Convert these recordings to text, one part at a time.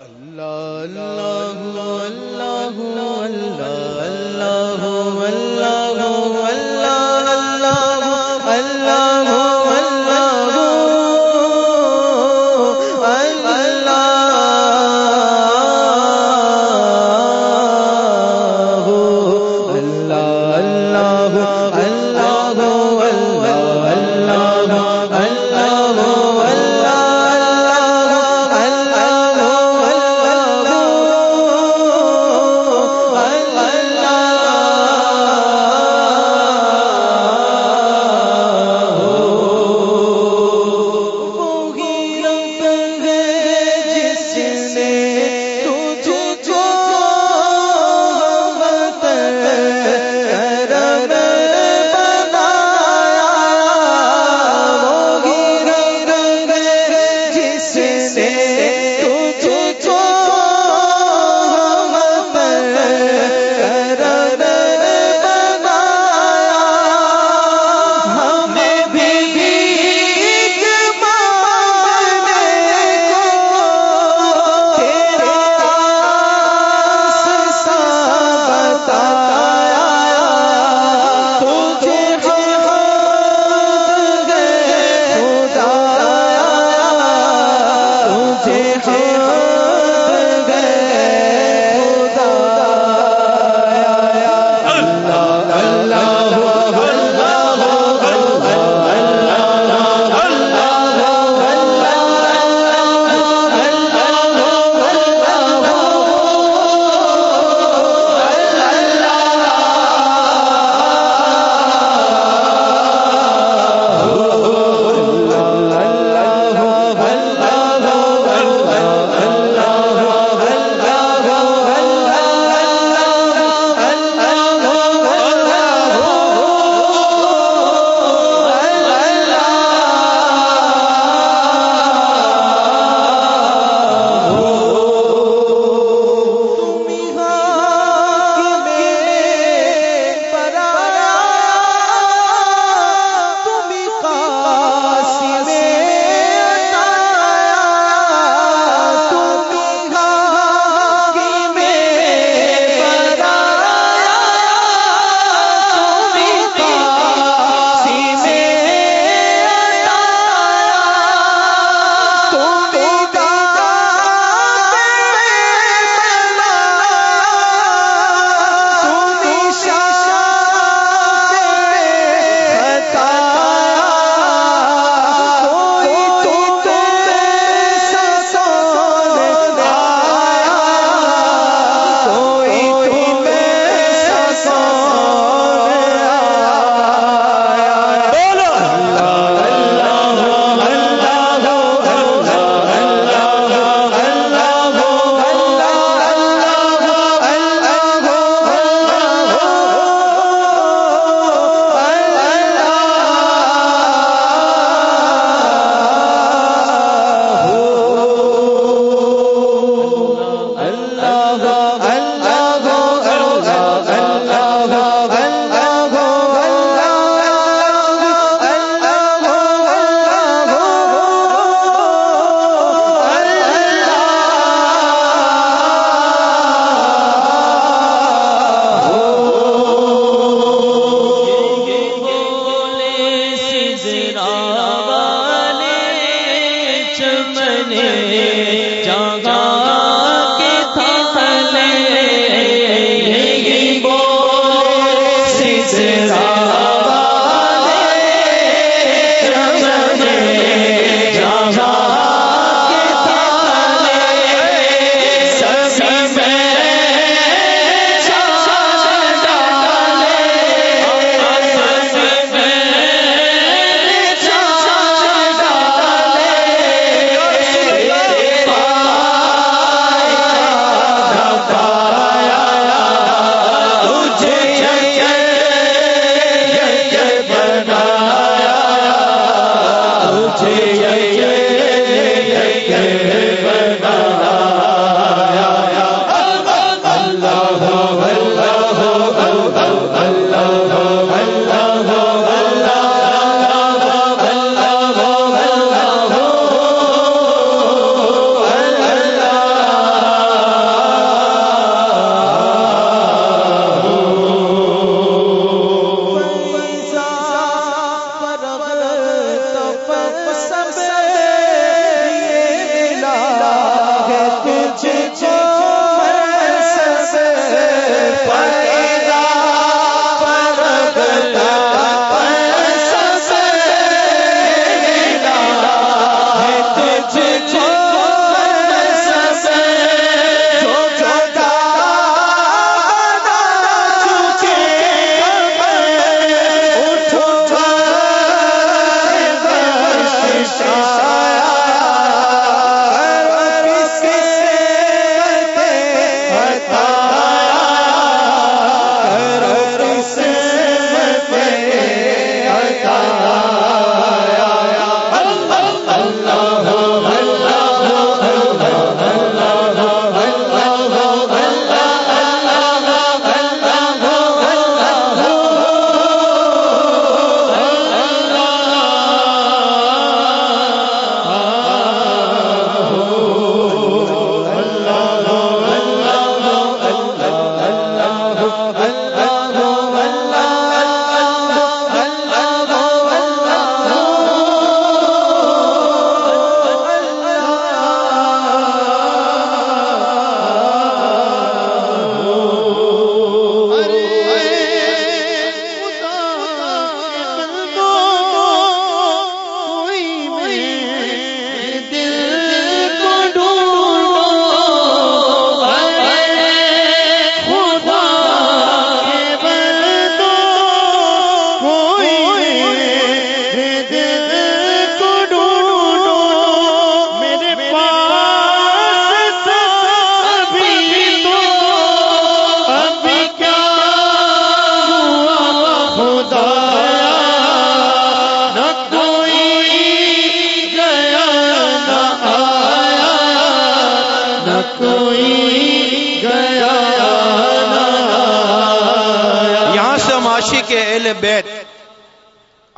اللہ اللہ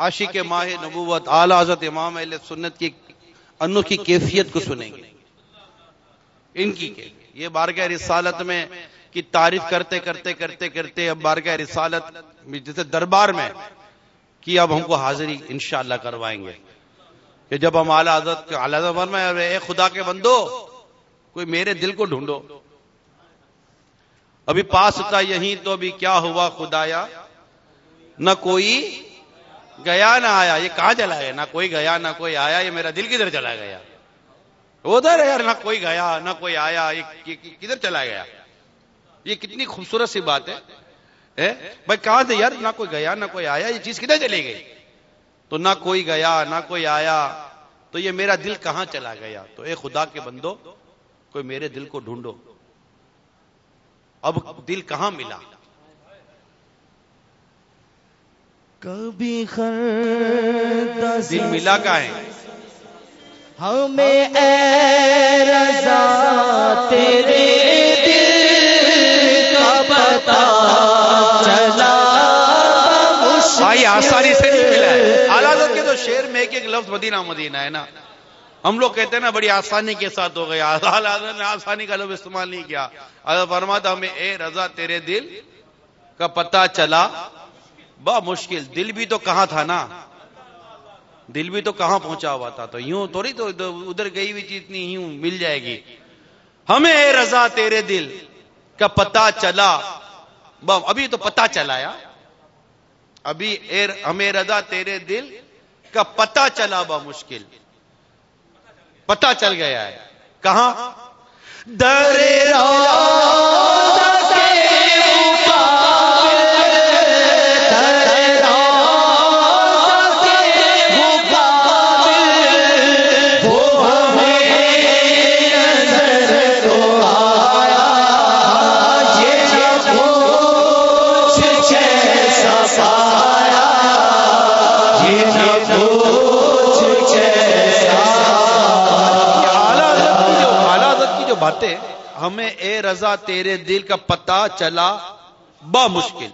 عاشق ماہ نبوت، اعلی حضرت امام اہل سنت کی انو کی کیفیت کو سنیں گے۔ ان کی یہ بارگاہ رسالت میں کی تعریف کرتے کرتے کرتے کرتے اب بارگاہ رسالت جیسے دربار میں کی اب ہم کو حاضری انشاءاللہ کروائیں گے۔ کہ جب ہم اعلی حضرت اعلی حضرت میں اے خدا کے بندو، کوئی میرے دل کو ڈھونڈو۔ ابھی پاس تھا یہیں تو ابھی کیا ہوا خدایا؟ نہ کوئی گیا نہ آیا، یہ کہاں چلا گیا؟ نہ کوئی گیا، نہ کوئی آیا، یہ میرا دل کدھر چلا گیا؟ ادھر یار، نہ کوئی گیا، نہ کوئی آیا، یہ کدھر چلا گیا؟ یہ کتنی خوبصورت سی بات ہے بھائی کہاں تھے یار، نہ کوئی گیا، نہ کوئی آیا، یہ چیز کدھر چلی گئی؟ تو نہ کوئی گیا، نہ کوئی آیا، تو یہ میرا دل کہاں چلا گیا؟ تو اے خدا کے بندو، کوئی میرے دل کو ڈھونڈو۔ اب دل کہاں ملا؟ کبھی دل ملا کا ہے۔ ہمیں اے رضا تیرے دل کا پتا چلا۔ بھائی آسانی سے نہیں ملا ہے۔ آلات کے تو شیر میں ایک ایک لفظ مدینہ مدینہ ہے نا۔ ہم لوگ کہتے ہیں نا بڑی آسانی کے ساتھ ہو گیا نے آسانی کا لفظ استعمال نہیں کیا۔ فرماتا ہمیں اے رضا تیرے دل کا پتہ چلا۔ با مشکل، دل بھی تو کہاں تھا نا؟ دل بھی تو کہاں پہنچا ہوا تھا تو یوں تھوڑی تو ادھر گئی ہوئی چیز نہیں یوں مل جائے گی۔ ہمیں اے رضا تیرے دل کا پتا چلا۔ ابھی تو پتا چلا یا ابھی ہمیں رضا تیرے دل کا پتا چلا با مشکل۔ پتا چل گیا ہے۔ کہاں؟ در ہمیں رضا تیرے دل کا پتا چلا با مشکل۔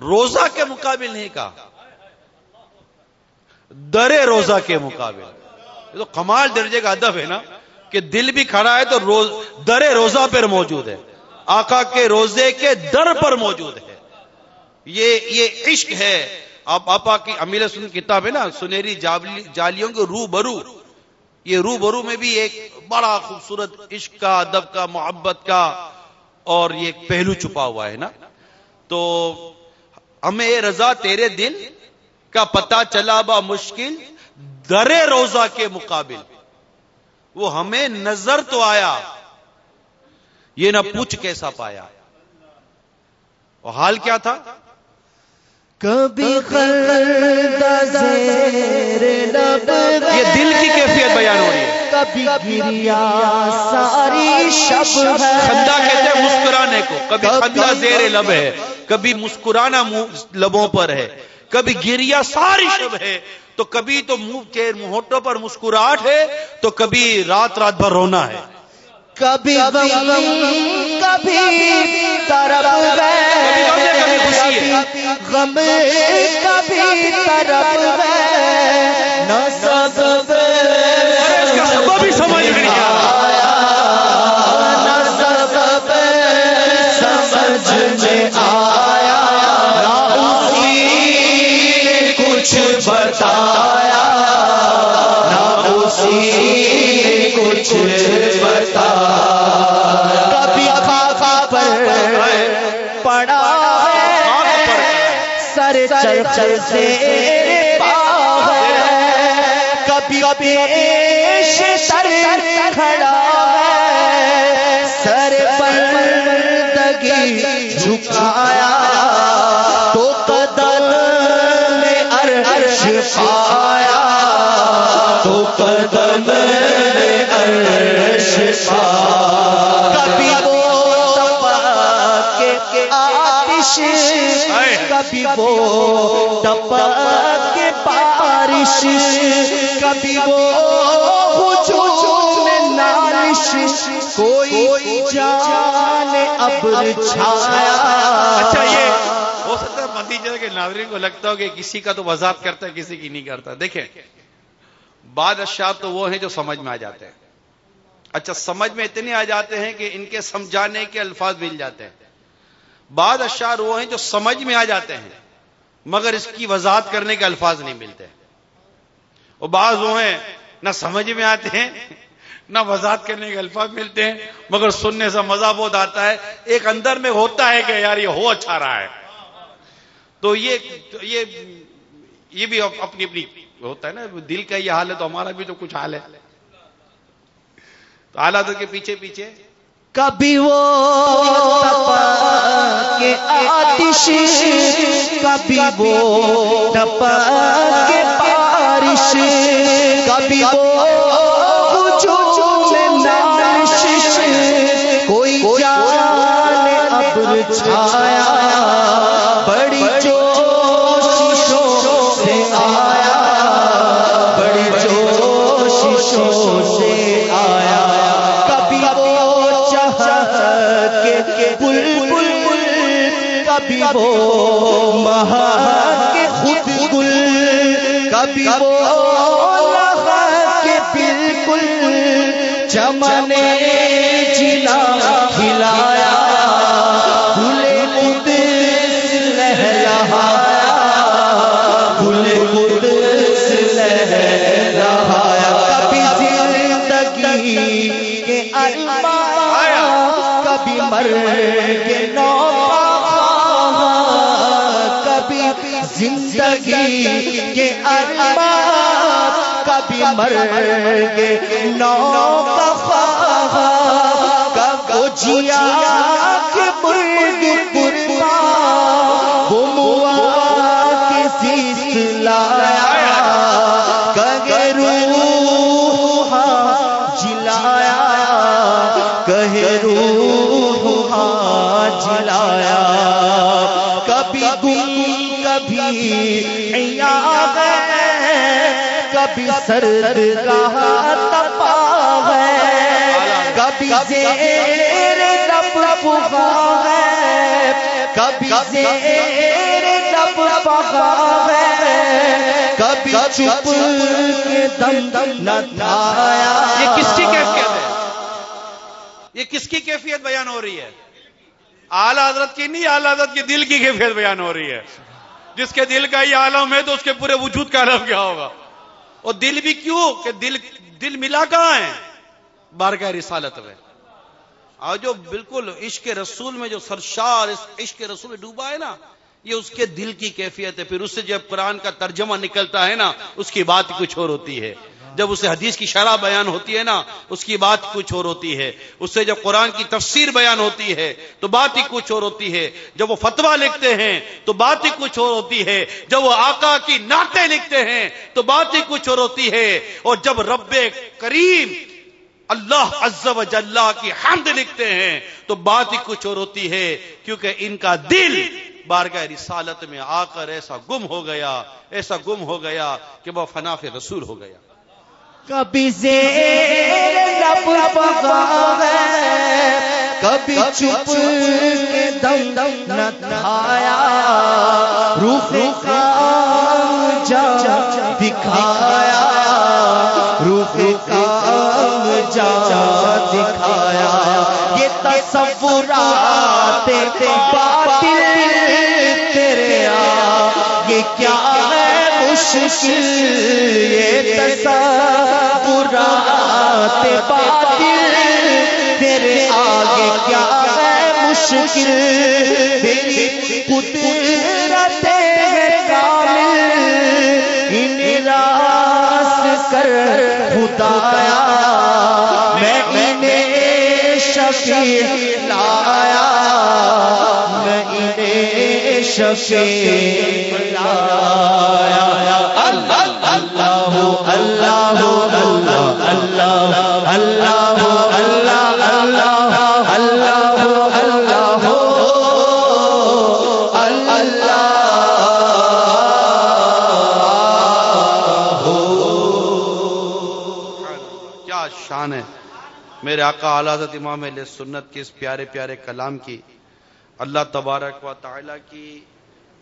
روزہ کے مقابل نہیں کہا۔ در روزہ کے مقابل۔ یہ تو کمال درجے کا ادب ہے نا، کہ دل بھی کھڑا ہے تو روز در روزہ پر موجود ہے۔ آقا کے روزے کے در پر موجود ہے۔ یہ یہ عشق ہے۔ آپ، آپا کی امیر سن کتاب ہے نا، سنہری جالیوں کے رو برو یہ رو برو میں بھی ایک بڑا خوبصورت عشق کا، ادب کا، محبت کا اور یہ ایک پہلو چھپا ہوا ہے نا؟ تو ہمیں رضا تیرے دل کا پتا چلا با مشکل در روزہ کے مقابل۔ وہ ہمیں نظر تو آیا، یہ نہ پوچھ کیسا پایا۔ اور حال کیا تھا؟ کبھی یہ دل کی کیفیت بیان ہو رہی ہے۔ کبھی گریا ساری شب خندا کہتے ہیں مسکرانے کو۔ کبھی خندا زیر لب ہے۔ کبھی مسکرانا لبوں پر ہے۔ کبھی گریا ساری شب ہے۔ تو کبھی تو منہ کے ہوٹوں پر مسکراہٹ ہے۔ تو کبھی رات رات بھر رونا ہے۔ کبھی کبھی طرف غم کبھی طرف نہ بھی سمجھ نہ میں آیا۔ کچھ بتایا۔ اسی کچھ چل سے کبھی کبھی سر کھڑا سر پر دگی جھکایا۔ تو قدم میں عرش پایا۔ تو قدم میں عرش پایا۔ کبھی وہ کے آتش کبھی وہ ٹپک کے بارش، کبھی وہ نالش، کوئی جان ابر چھایا۔ اچھا یہ ہو سکتا ہے کے ناظرین کو لگتا ہو کہ کسی کا تو وضاحت کرتا ہے، کسی کی نہیں کرتا۔ دیکھیں بعض اشعار تو وہ ہیں جو سمجھ میں آ جاتے ہیں۔ اچھا سمجھ میں اتنے آ جاتے ہیں کہ ان کے سمجھانے کے الفاظ مل جاتے ہیں۔ بعض اشعار وہ ہیں جو سمجھ میں آ جاتے ہیں، مگر اس کی وضاحت کرنے کے الفاظ نہیں ملتے۔ اور بعض وہ ہیں، نہ سمجھ میں آتے ہیں، نہ وضاحت کرنے کے الفاظ ملتے ہیں، مگر سننے سے مزہ بہت آتا ہے۔ ایک اندر میں ہوتا ہے کہ یار یہ ہو اچھا رہا ہے۔ تو یہ یہ یہ بھی اپنی اپنی ہوتا ہے نا، دل کا یہ حال ہے تو ہمارا بھی تو کچھ حال ہے۔ تو حالات کے پیچھے پیچھے۔ کبھی وہ کے آتش کبھی وہ کے بارش کبھی وہ کبھی وہ کے بالکل چمنے کبھی مر گے نو کفا کب جیا کے مرد سرد کا تپا ہے۔ کبھی زیر رب پگا ہے۔ کبھی زیر رب پگا ہے۔ کبھی چپ کے دم دم نہ تھایا۔ یہ کس کی کیفیت ہے؟ یہ کس کی کیفیت بیان ہو رہی ہے؟ اعلی حضرت کی نہیں، اعلی حضرت کی دل کی کیفیت بیان ہو رہی ہے۔ جس کے دل کا یہ عالم ہے تو اس کے پورے وجود کا عالم کیا ہوگا؟ اور دل بھی کیوں کہ دل دل ملا کہاں ہے؟ بارگاہ رسالت میں۔ اور جو بالکل عشق رسول میں جو سرشار اس عشق رسول میں ڈوبا ہے نا، یہ اس کے دل کی کیفیت ہے۔ پھر اس سے جب قرآن کا ترجمہ نکلتا ہے نا، اس کی بات کچھ اور ہوتی ہے۔ جب اسے حدیث کی شرح بیان ہوتی ہے نا، اس کی بات کچھ اور ہوتی ہے۔ اس سے جب قرآن کی تفسیر بیان ہوتی ہے، تو بات ہی کچھ اور ہوتی ہے۔ جب وہ فتوا لکھتے ہیں، تو بات ہی کچھ اور ہوتی ہے۔ جب وہ آقا کی نعتیں لکھتے ہیں، تو بات ہی کچھ اور ہوتی ہے۔ اور جب رب کریم اللہ عز و جلہ کی حمد لکھتے ہیں، تو بات ہی کچھ اور ہوتی ہے۔ کیونکہ ان کا دل بارگاہ رسالت میں آ کر ایسا گم ہو گیا، ایسا گم ہو گیا کہ وہ فناف رسول ہو گیا۔ کبھی زیر لب پگا ہے کبھی چپ کے دم دم نہ تھایا روح کا جا دکھایا، روح کا جا دکھایا، یہ تصورات باطل تیرے آ، یہ کیا مشکل یہ تصورات باطل تیرے آگے کیا ہے مشکل؟ تیری قدرت کامل۔ ان راس کر خدایا میں انہیں شفیع لایا۔ میں انہیں شفیع لایا۔ اللہ اللہ اللہ اللہ اللہ اللہ اللہ کیا شان ہے میرے آقا حضرت امام علیہ سنت کے اس پیارے پیارے کلام کی اللہ تبارک و تعالیٰ کی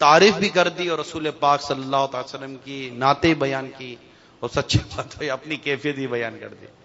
تعریف بھی کر دی اور رسول پاک صلی اللہ تعالی وسلم کی ناطے بیان کی وہ سچی بات ہوئی اپنی کیفیت ہی بیان کر دی۔